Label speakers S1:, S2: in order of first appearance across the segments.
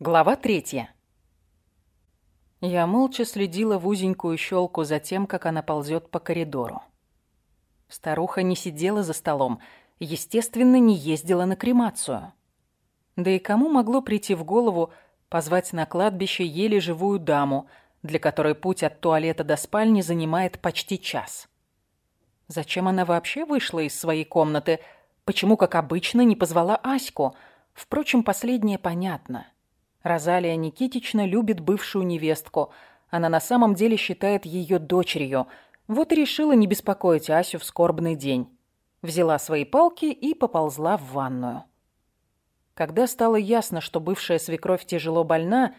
S1: Глава третья. Я молча следила в узенькую щелку за тем, как она ползет по коридору. Старуха не сидела за столом, естественно, не ездила на кремацию. Да и кому могло прийти в голову позвать на кладбище еле живую даму, для которой путь от туалета до спальни занимает почти час? Зачем она вообще вышла из своей комнаты? Почему, как обычно, не позвала Аську? Впрочем, последнее понятно – Розалия Никитична любит бывшую невестку. Она на самом деле считает ее дочерью. Вот и решила не беспокоить Асю в скорбный день. Взяла свои палки и поползла в ванную. Когда стало ясно, что бывшая свекровь тяжело больна,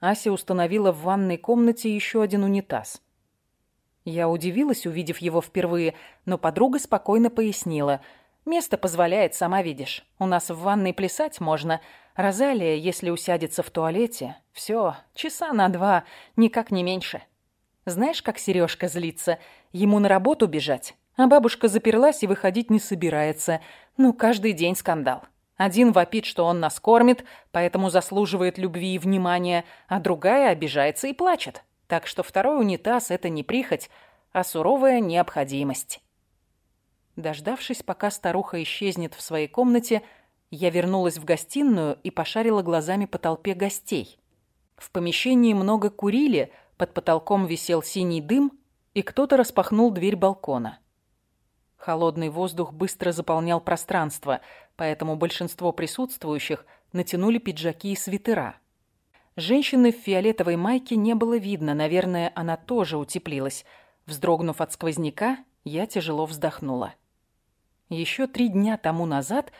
S1: Ася установила в ванной комнате еще один унитаз. Я удивилась, увидев его впервые, но подруга спокойно пояснила. «Место позволяет, сама видишь. У нас в ванной плясать можно, Розалия, если усядется в туалете, все, часа на два, никак не меньше. Знаешь, как Сережка злится? Ему на работу бежать, а бабушка заперлась и выходить не собирается. Ну, каждый день скандал. Один вопит, что он нас кормит, поэтому заслуживает любви и внимания, а другая обижается и плачет. Так что второй унитаз – это не прихоть, а суровая необходимость. Дождавшись, пока старуха исчезнет в своей комнате, я вернулась в гостиную и пошарила глазами по толпе гостей. В помещении много курили, под потолком висел синий дым, и кто-то распахнул дверь балкона. Холодный воздух быстро заполнял пространство, поэтому большинство присутствующих натянули пиджаки и свитера. Женщины в фиолетовой майке не было видно, наверное, она тоже утеплилась. Вздрогнув от сквозняка, я тяжело вздохнула. Еще три дня тому назад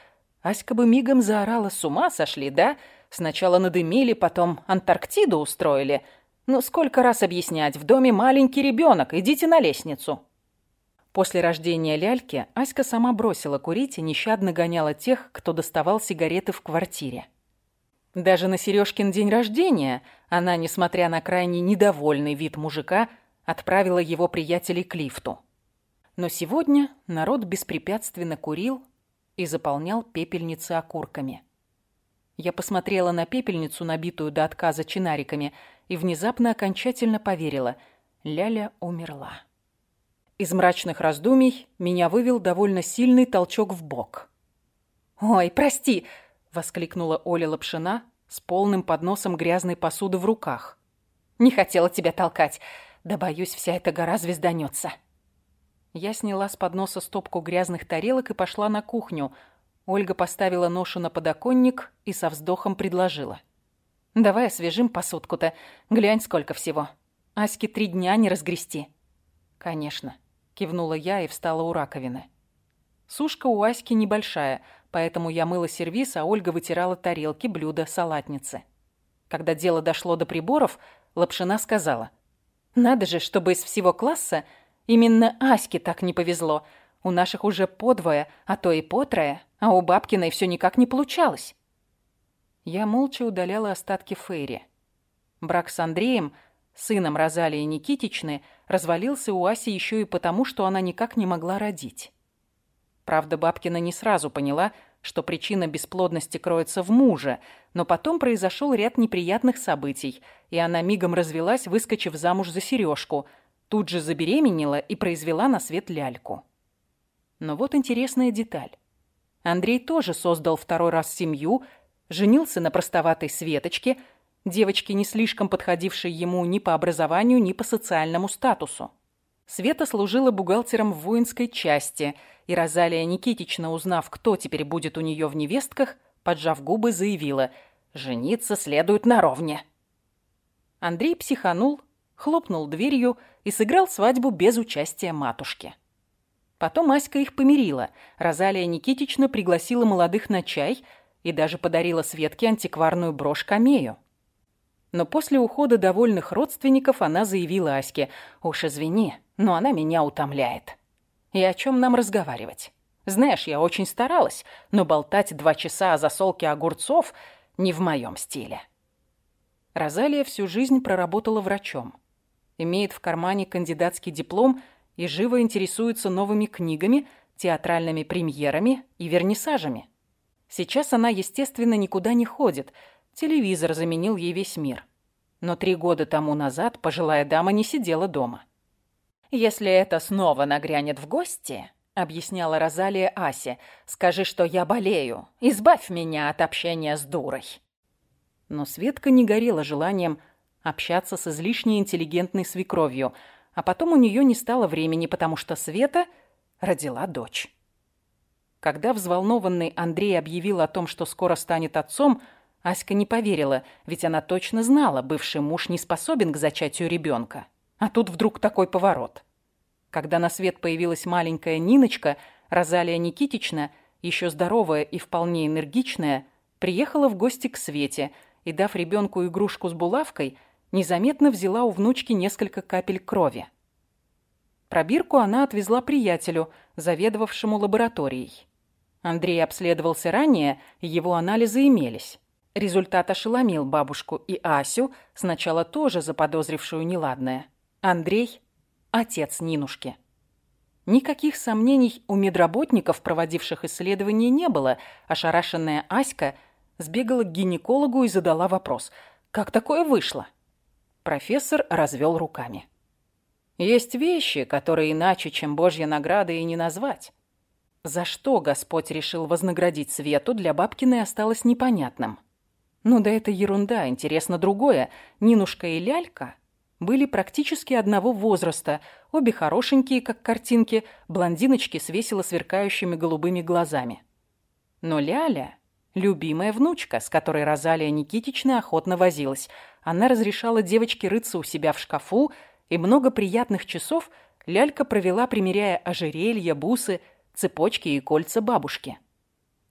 S1: Аська бы мигом заорала, с ума сошли, да? Сначала надымили, потом Антарктиду устроили. Ну, сколько раз объяснять, в доме маленький ребенок, идите на лестницу. После рождения ляльки Аська сама бросила курить и нещадно гоняла тех, кто доставал сигареты в квартире. Даже на Сережкин день рождения она, несмотря на крайне недовольный вид мужика, отправила его приятелей к лифту. Но сегодня народ беспрепятственно курил, и заполнял пепельницы окурками. Я посмотрела на пепельницу, набитую до отказа чинариками, и внезапно окончательно поверила – Ляля умерла. Из мрачных раздумий меня вывел довольно сильный толчок в бок. «Ой, прости!» – воскликнула Оля Лапшина с полным подносом грязной посуды в руках. «Не хотела тебя толкать, да, боюсь, вся эта гора звезданется». Я сняла с подноса стопку грязных тарелок и пошла на кухню. Ольга поставила ношу на подоконник и со вздохом предложила. «Давай освежим посудку-то. Глянь, сколько всего. Аське три дня не разгрести». «Конечно», — кивнула я и встала у раковины. Сушка у Аськи небольшая, поэтому я мыла сервиз, а Ольга вытирала тарелки, блюда, салатницы. Когда дело дошло до приборов, Лапшина сказала. «Надо же, чтобы из всего класса Именно Аське так не повезло. У наших уже подвое, а то и потрое, а у Бабкиной все никак не получалось. Я молча удаляла остатки Фейри. Брак с Андреем, сыном Розалии Никитичны, развалился у Аси еще и потому, что она никак не могла родить. Правда, Бабкина не сразу поняла, что причина бесплодности кроется в муже, но потом произошел ряд неприятных событий, и она мигом развелась, выскочив замуж за Сережку – Тут же забеременела и произвела на свет ляльку. Но вот интересная деталь. Андрей тоже создал второй раз семью, женился на простоватой Светочке, девочке, не слишком подходившей ему ни по образованию, ни по социальному статусу. Света служила бухгалтером в воинской части, и Розалия Никитична, узнав, кто теперь будет у нее в невестках, поджав губы, заявила «Жениться следует наровне». Андрей психанул, хлопнул дверью и сыграл свадьбу без участия матушки. Потом Аська их помирила. Розалия Никитична пригласила молодых на чай и даже подарила Светке антикварную брошь камею. Но после ухода довольных родственников она заявила Аське, «Уж извини, но она меня утомляет. И о чем нам разговаривать? Знаешь, я очень старалась, но болтать два часа о засолке огурцов не в моем стиле». Розалия всю жизнь проработала врачом имеет в кармане кандидатский диплом и живо интересуется новыми книгами, театральными премьерами и вернисажами. Сейчас она, естественно, никуда не ходит, Телевизор заменил ей весь мир. Но три года тому назад пожилая дама не сидела дома. «Если это снова нагрянет в гости», — объясняла Розалия Асе, — «скажи, что я болею. Избавь меня от общения с дурой». Но Светка не горела желанием общаться с излишне интеллигентной свекровью, а потом у нее не стало времени, потому что Света родила дочь. Когда взволнованный Андрей объявил о том, что скоро станет отцом, Аська не поверила, ведь она точно знала, бывший муж не способен к зачатию ребенка. А тут вдруг такой поворот. Когда на свет появилась маленькая Ниночка, Розалия Никитична, еще здоровая и вполне энергичная, приехала в гости к Свете и, дав ребенку игрушку с булавкой, незаметно взяла у внучки несколько капель крови. Пробирку она отвезла приятелю, заведовавшему лабораторией. Андрей обследовался ранее, его анализы имелись. Результат ошеломил бабушку и Асю, сначала тоже заподозрившую неладное. Андрей – отец Нинушки. Никаких сомнений у медработников, проводивших исследование, не было. Ошарашенная Аська сбегала к гинекологу и задала вопрос. «Как такое вышло?» Профессор развел руками. «Есть вещи, которые иначе, чем божья награда, и не назвать». За что Господь решил вознаградить Свету, для Бабкиной осталось непонятным. Ну да это ерунда, интересно другое. Нинушка и Лялька были практически одного возраста, обе хорошенькие, как картинки, блондиночки с весело сверкающими голубыми глазами. Но Ляля – любимая внучка, с которой Розалия Никитична охотно возилась. Она разрешала девочке рыться у себя в шкафу, и много приятных часов Лялька провела, примеряя ожерелья, бусы, цепочки и кольца бабушки.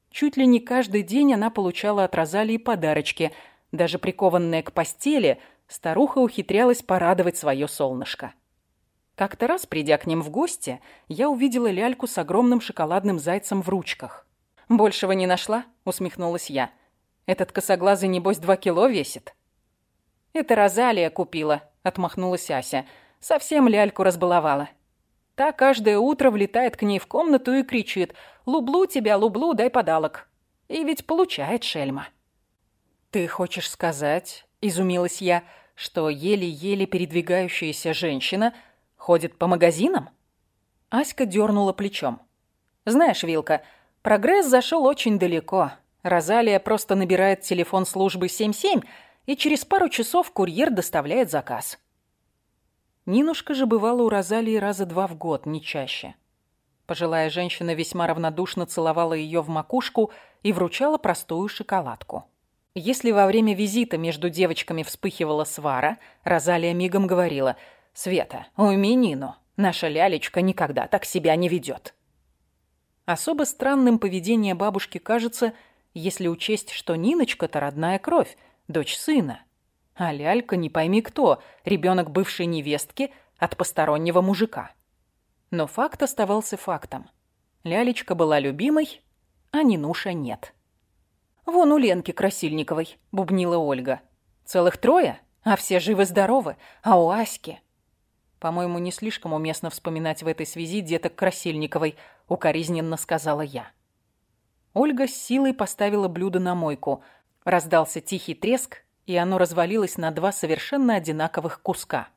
S1: Чуть ли не каждый день она получала от Розалии подарочки. Даже прикованная к постели – старуха ухитрялась порадовать свое солнышко. Как-то раз, придя к ним в гости, я увидела ляльку с огромным шоколадным зайцем в ручках. «Большего не нашла?» — усмехнулась я. «Этот косоглазый, небось, два кило весит». «Это Розалия купила», — отмахнулась Ася. «Совсем ляльку разбаловала». Та каждое утро влетает к ней в комнату и кричит «Лублу тебя, лублу, дай подалок». И ведь получает шельма. «Ты хочешь сказать, — изумилась я, — что еле-еле передвигающаяся женщина ходит по магазинам? Аська дернула плечом. Знаешь, Вилка, прогресс зашел очень далеко. Розалия просто набирает телефон службы 77, и через пару часов курьер доставляет заказ. Нинушка же бывала у Розалии раза два в год, не чаще. Пожилая женщина весьма равнодушно целовала ее в макушку и вручала простую шоколадку. Если во время визита между девочками вспыхивала свара, Розалия мигом говорила «Света, уйми Нину, наша лялечка никогда так себя не ведет». Особо странным поведение бабушки кажется, если учесть, что Ниночка-то родная кровь, дочь сына. А лялька не пойми кто, ребенок бывшей невестки от постороннего мужика. Но факт оставался фактом. Лялечка была любимой, а Нинуша нет. «Вон у Ленки Красильниковой», — бубнила Ольга. «Целых трое, а все живы-здоровы, а у Аськи...» «По-моему, не слишком уместно вспоминать в этой связи деток Красильниковой», — укоризненно сказала я. Ольга с силой поставила блюдо на мойку. Раздался тихий треск, и оно развалилось на два совершенно одинаковых куска.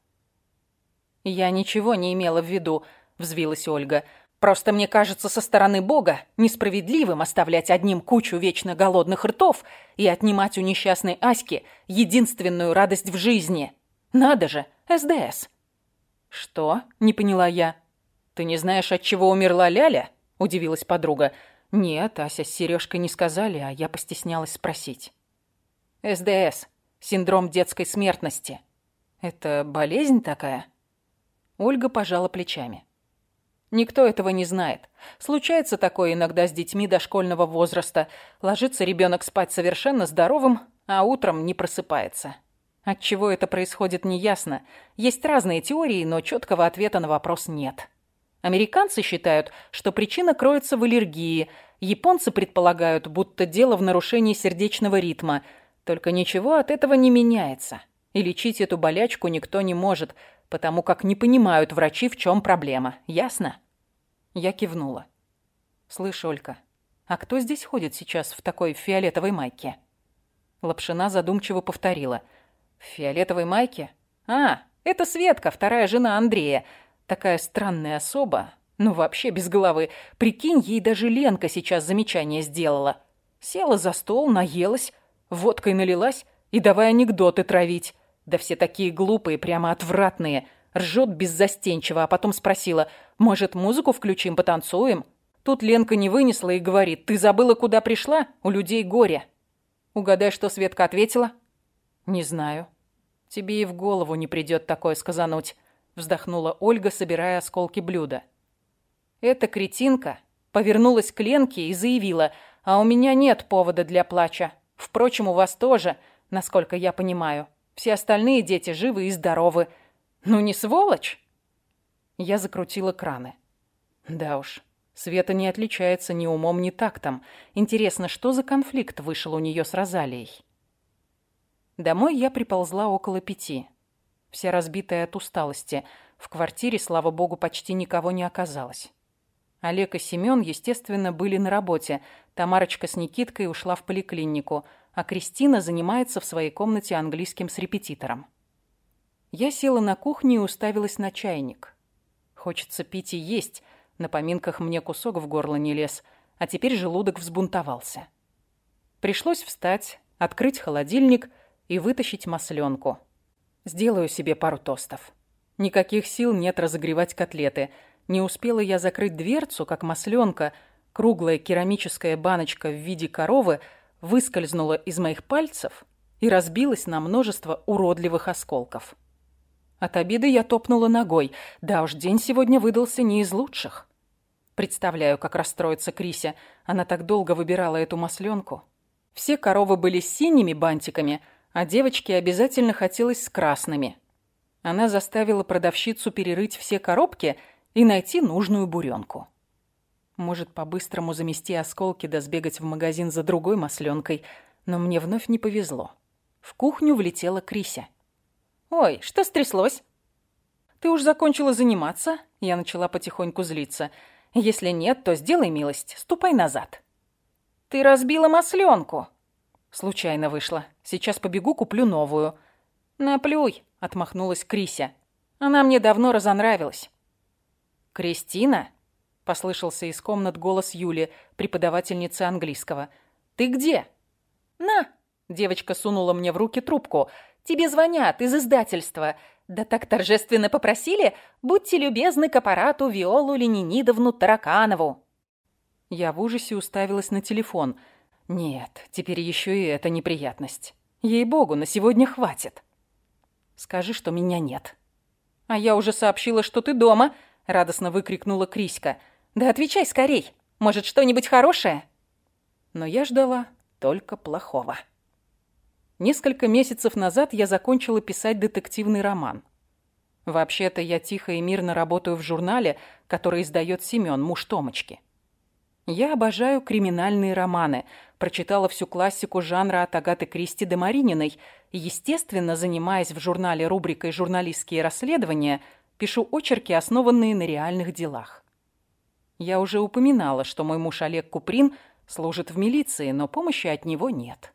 S1: «Я ничего не имела в виду», — взвилась Ольга. Просто мне кажется со стороны Бога несправедливым оставлять одним кучу вечно голодных ртов и отнимать у несчастной Аськи единственную радость в жизни. Надо же, СДС. Что? Не поняла я. Ты не знаешь, от чего умерла Ляля? Удивилась подруга. Нет, Ася с Сережкой не сказали, а я постеснялась спросить. СДС. Синдром детской смертности. Это болезнь такая? Ольга пожала плечами. Никто этого не знает. Случается такое иногда с детьми дошкольного возраста. Ложится ребенок спать совершенно здоровым, а утром не просыпается. От чего это происходит, неясно. Есть разные теории, но четкого ответа на вопрос нет. Американцы считают, что причина кроется в аллергии. Японцы предполагают, будто дело в нарушении сердечного ритма. Только ничего от этого не меняется. И лечить эту болячку никто не может, потому как не понимают врачи, в чем проблема. Ясно? Я кивнула. «Слышь, Олька, а кто здесь ходит сейчас в такой фиолетовой майке?» Лапшина задумчиво повторила. «В фиолетовой майке? А, это Светка, вторая жена Андрея. Такая странная особа. Ну, вообще без головы. Прикинь, ей даже Ленка сейчас замечание сделала. Села за стол, наелась, водкой налилась и давай анекдоты травить. Да все такие глупые, прямо отвратные. Ржет беззастенчиво, а потом спросила, может, музыку включим, потанцуем? Тут Ленка не вынесла и говорит, ты забыла, куда пришла? У людей горе. Угадай, что Светка ответила? Не знаю. Тебе и в голову не придет такое сказануть, вздохнула Ольга, собирая осколки блюда. Эта кретинка повернулась к Ленке и заявила, а у меня нет повода для плача. Впрочем, у вас тоже, насколько я понимаю. Все остальные дети живы и здоровы. Ну не сволочь? Я закрутила краны. Да уж, Света не отличается ни умом, ни тактом. Интересно, что за конфликт вышел у нее с Розалией? Домой я приползла около пяти. Вся разбитая от усталости. В квартире, слава богу, почти никого не оказалось. Олег и Семен, естественно, были на работе. Тамарочка с Никиткой ушла в поликлинику, а Кристина занимается в своей комнате английским с репетитором. Я села на кухне и уставилась на чайник. Хочется пить и есть, на поминках мне кусок в горло не лез, а теперь желудок взбунтовался. Пришлось встать, открыть холодильник и вытащить масленку. Сделаю себе пару тостов. Никаких сил нет разогревать котлеты. Не успела я закрыть дверцу, как масленка, круглая керамическая баночка в виде коровы, выскользнула из моих пальцев и разбилась на множество уродливых осколков. От обиды я топнула ногой. Да уж, день сегодня выдался не из лучших. Представляю, как расстроится Крися. Она так долго выбирала эту масленку. Все коровы были синими бантиками, а девочке обязательно хотелось с красными. Она заставила продавщицу перерыть все коробки и найти нужную буренку. Может, по-быстрому замести осколки да сбегать в магазин за другой масленкой, но мне вновь не повезло. В кухню влетела Крися. «Ой, что стряслось?» «Ты уж закончила заниматься?» Я начала потихоньку злиться. «Если нет, то сделай милость, ступай назад». «Ты разбила масленку!» Случайно вышла. Сейчас побегу, куплю новую. «Наплюй!» — отмахнулась Крися. «Она мне давно разонравилась». «Кристина?» — послышался из комнат голос Юли, преподавательницы английского. «Ты где?» «На!» — девочка сунула мне в руки трубку. Тебе звонят из издательства. Да так торжественно попросили, будьте любезны к аппарату Виолу Ленинидовну Тараканову». Я в ужасе уставилась на телефон. Нет, теперь еще и эта неприятность. Ей-богу, на сегодня хватит. Скажи, что меня нет. А я уже сообщила, что ты дома, радостно выкрикнула Криська. Да отвечай скорей. Может, что-нибудь хорошее? Но я ждала только плохого. Несколько месяцев назад я закончила писать детективный роман. Вообще-то я тихо и мирно работаю в журнале, который издает Семен, муж Томочки. Я обожаю криминальные романы, прочитала всю классику жанра от Агаты Кристи до Марининой естественно, занимаясь в журнале рубрикой «Журналистские расследования», пишу очерки, основанные на реальных делах. Я уже упоминала, что мой муж Олег Куприн служит в милиции, но помощи от него нет.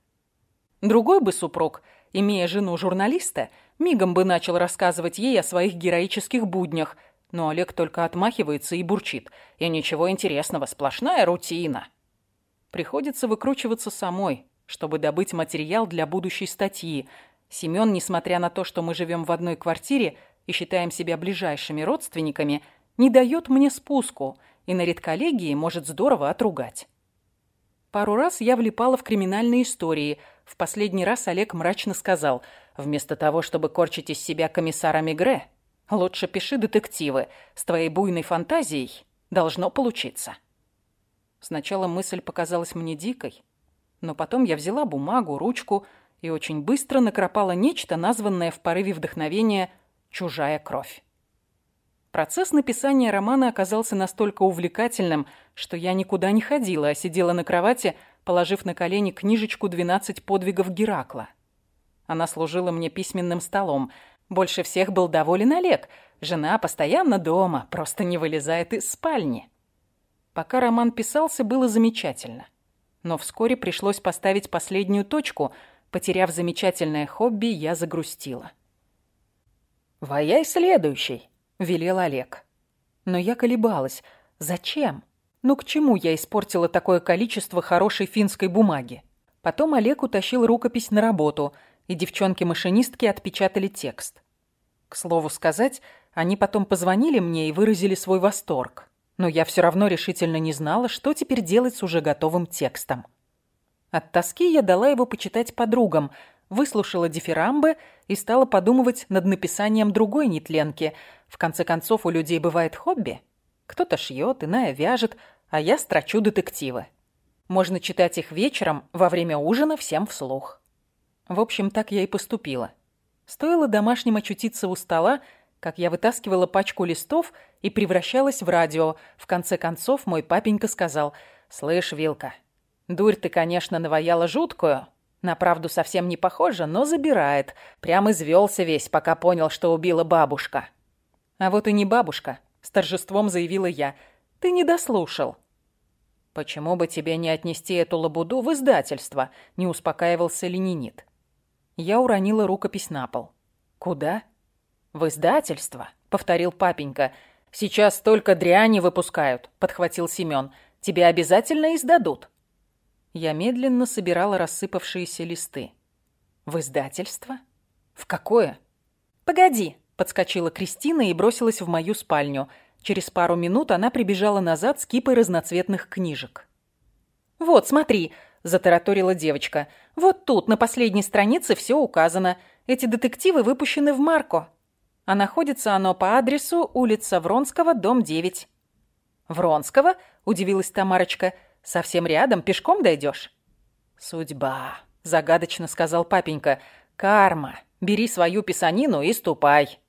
S1: Другой бы супруг, имея жену журналиста, мигом бы начал рассказывать ей о своих героических буднях, но Олег только отмахивается и бурчит. И ничего интересного, сплошная рутина. Приходится выкручиваться самой, чтобы добыть материал для будущей статьи. Семён, несмотря на то, что мы живем в одной квартире и считаем себя ближайшими родственниками, не дает мне спуску и на редколлегии может здорово отругать. Пару раз я влипала в криминальные истории. В последний раз Олег мрачно сказал, вместо того, чтобы корчить из себя комиссара Мигре, лучше пиши детективы. С твоей буйной фантазией должно получиться. Сначала мысль показалась мне дикой, но потом я взяла бумагу, ручку и очень быстро накропала нечто, названное в порыве вдохновения «чужая кровь». Процесс написания романа оказался настолько увлекательным, что я никуда не ходила, а сидела на кровати, положив на колени книжечку «12 подвигов Геракла». Она служила мне письменным столом. Больше всех был доволен Олег. Жена постоянно дома, просто не вылезает из спальни. Пока роман писался, было замечательно. Но вскоре пришлось поставить последнюю точку, Потеряв замечательное хобби, я загрустила. «Ваяй следующий», — велел Олег. Но я колебалась. Зачем? Ну к чему я испортила такое количество хорошей финской бумаги? Потом Олег утащил рукопись на работу, и девчонки-машинистки отпечатали текст. К слову сказать, они потом позвонили мне и выразили свой восторг. Но я все равно решительно не знала, что теперь делать с уже готовым текстом. От тоски я дала его почитать подругам, выслушала дифирамбы и стала подумывать над написанием другой нетленки. В конце концов, у людей бывает хобби. Кто-то шьет, иная вяжет, а я строчу детективы. Можно читать их вечером, во время ужина, всем вслух. В общем, так я и поступила. Стоило домашним очутиться у стола, как я вытаскивала пачку листов и превращалась в радио. В конце концов, мой папенька сказал, «Слышь, Вилка, дурь ты, конечно, наваяла жуткую. На правду совсем не похожа, но забирает. Прям извелся весь, пока понял, что убила бабушка». «А вот и не бабушка», — с торжеством заявила я. «Ты не дослушал». «Почему бы тебе не отнести эту лабуду в издательство?» — не успокаивался ленинит. Я уронила рукопись на пол. «Куда?» «В издательство», — повторил папенька. «Сейчас столько дряни выпускают», — подхватил Семён. «Тебе обязательно издадут». Я медленно собирала рассыпавшиеся листы. «В издательство? В какое?» «Погоди», — подскочила Кристина и бросилась в мою спальню. Через пару минут она прибежала назад с кипой разноцветных книжек. «Вот, смотри», — затараторила девочка. «Вот тут, на последней странице, все указано. Эти детективы выпущены в Марко. А находится оно по адресу улица Вронского, дом 9». «Вронского?» — удивилась Тамарочка. «Совсем рядом, пешком дойдешь?» «Судьба», — загадочно сказал папенька. «Карма. Бери свою писанину и ступай».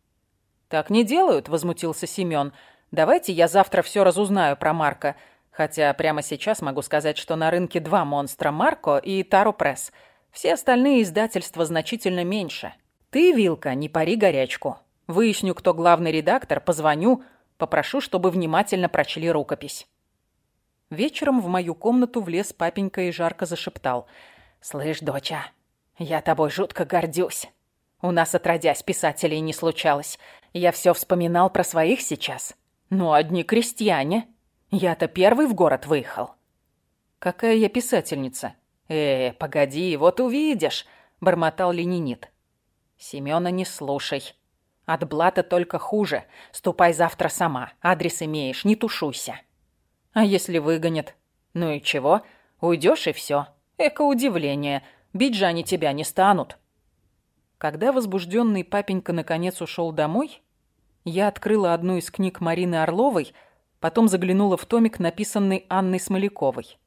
S1: «Так не делают», — возмутился Семён. Давайте я завтра все разузнаю про Марка. Хотя прямо сейчас могу сказать, что на рынке два монстра Марко и Таро Пресс. Все остальные издательства значительно меньше. Ты, Вилка, не пари горячку. Выясню, кто главный редактор, позвоню, попрошу, чтобы внимательно прочли рукопись. Вечером в мою комнату влез папенька и жарко зашептал. «Слышь, доча, я тобой жутко гордюсь. У нас, отродясь, писателей не случалось. Я все вспоминал про своих сейчас. Ну, одни крестьяне. Я-то первый в город выехал. Какая я писательница? Э, погоди, вот увидишь, бормотал ленинит. Семёна не слушай. От блата только хуже. Ступай завтра сама. Адрес имеешь, не тушуйся. А если выгонят? Ну и чего? Уйдешь и все. Эко удивление. Бить же они тебя не станут. Когда возбужденный папенька наконец ушел домой, я открыла одну из книг Марины Орловой, потом заглянула в томик, написанный Анной Смоляковой.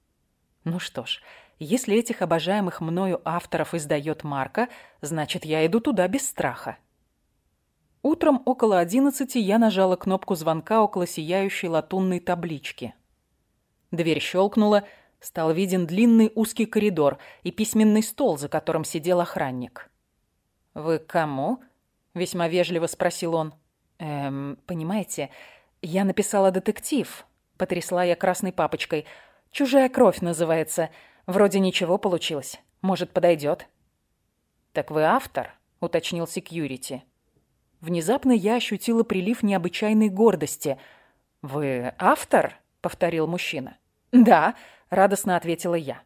S1: Ну что ж, если этих обожаемых мною авторов издает Марка, значит, я иду туда без страха. Утром около одиннадцати я нажала кнопку звонка около сияющей латунной таблички. Дверь щелкнула, стал виден длинный узкий коридор и письменный стол, за которым сидел охранник. «Вы кому?» — весьма вежливо спросил он. «Эм, понимаете, я написала детектив», — потрясла я красной папочкой. «Чужая кровь называется. Вроде ничего получилось. Может, подойдет?» «Так вы автор?» — уточнил секьюрити. Внезапно я ощутила прилив необычайной гордости. «Вы автор?» — повторил мужчина. «Да», — радостно ответила я.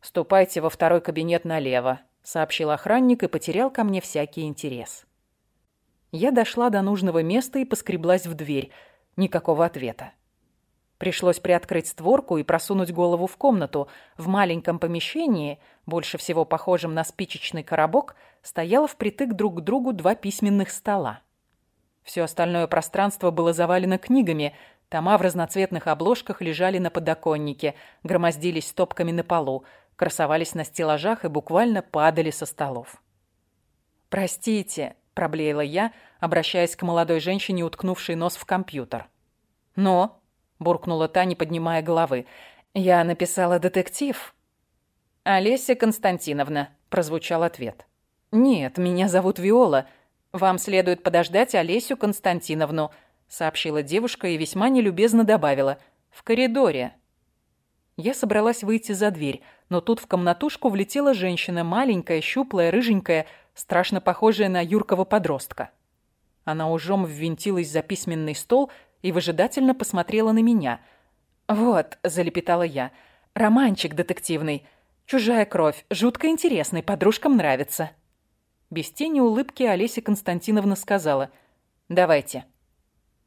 S1: «Ступайте во второй кабинет налево», — сообщил охранник и потерял ко мне всякий интерес. Я дошла до нужного места и поскреблась в дверь. Никакого ответа. Пришлось приоткрыть створку и просунуть голову в комнату. В маленьком помещении, больше всего похожем на спичечный коробок, стояло впритык друг к другу два письменных стола. Все остальное пространство было завалено книгами. Тома в разноцветных обложках лежали на подоконнике, громоздились стопками на полу, красовались на стеллажах и буквально падали со столов. «Простите», – проблеяла я, обращаясь к молодой женщине, уткнувшей нос в компьютер. «Но?» – буркнула та, не поднимая головы. «Я написала детектив». «Олеся Константиновна», – прозвучал ответ. «Нет, меня зовут Виола. Вам следует подождать Олесю Константиновну», – сообщила девушка и весьма нелюбезно добавила. «В коридоре». Я собралась выйти за дверь, но тут в комнатушку влетела женщина, маленькая, щуплая, рыженькая, страшно похожая на юркого подростка. Она ужом ввинтилась за письменный стол и выжидательно посмотрела на меня. «Вот», — залепетала я, — «романчик детективный. Чужая кровь, жутко интересный, подружкам нравится». Без тени улыбки Олеся Константиновна сказала «Давайте».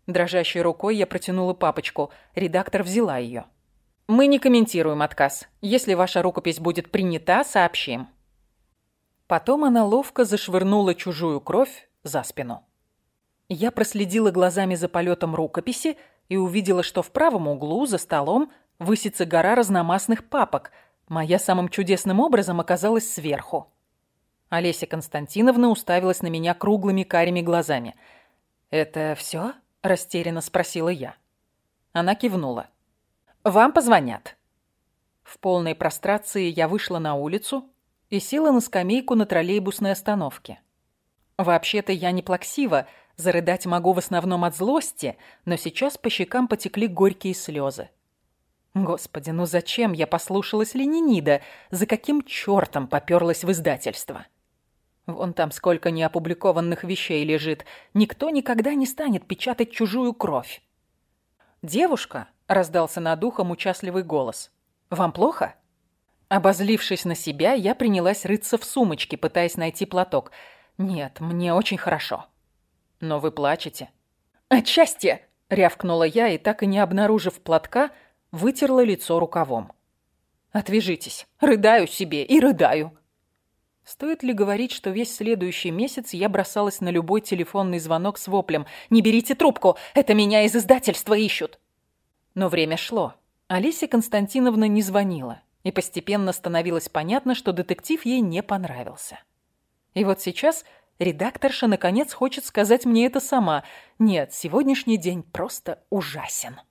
S1: Дрожащей рукой я протянула папочку. Редактор взяла ее. «Мы не комментируем отказ. Если ваша рукопись будет принята, сообщим». Потом она ловко зашвырнула чужую кровь за спину. Я проследила глазами за полетом рукописи и увидела, что в правом углу за столом высится гора разномастных папок. Моя самым чудесным образом оказалась сверху. Олеся Константиновна уставилась на меня круглыми карими глазами. «Это все?» – растерянно спросила я. Она кивнула. «Вам позвонят». В полной прострации я вышла на улицу и села на скамейку на троллейбусной остановке. Вообще-то я не плаксива, зарыдать могу в основном от злости, но сейчас по щекам потекли горькие слезы. Господи, ну зачем я послушалась Ленинида? За каким чертом поперлась в издательство? Вон там сколько неопубликованных вещей лежит. Никто никогда не станет печатать чужую кровь. «Девушка», — раздался над ухом участливый голос, — «вам плохо?» Обозлившись на себя, я принялась рыться в сумочке, пытаясь найти платок. «Нет, мне очень хорошо». «Но вы плачете». «От счастья!» — рявкнула я и, так и не обнаружив платка, вытерла лицо рукавом. «Отвяжитесь. Рыдаю себе и рыдаю». Стоит ли говорить, что весь следующий месяц я бросалась на любой телефонный звонок с воплем «Не берите трубку! Это меня из издательства ищут!» Но время шло. Олеся Константиновна не звонила, и постепенно становилось понятно, что детектив ей не понравился. И вот сейчас редакторша наконец хочет сказать мне это сама. Нет, сегодняшний день просто ужасен.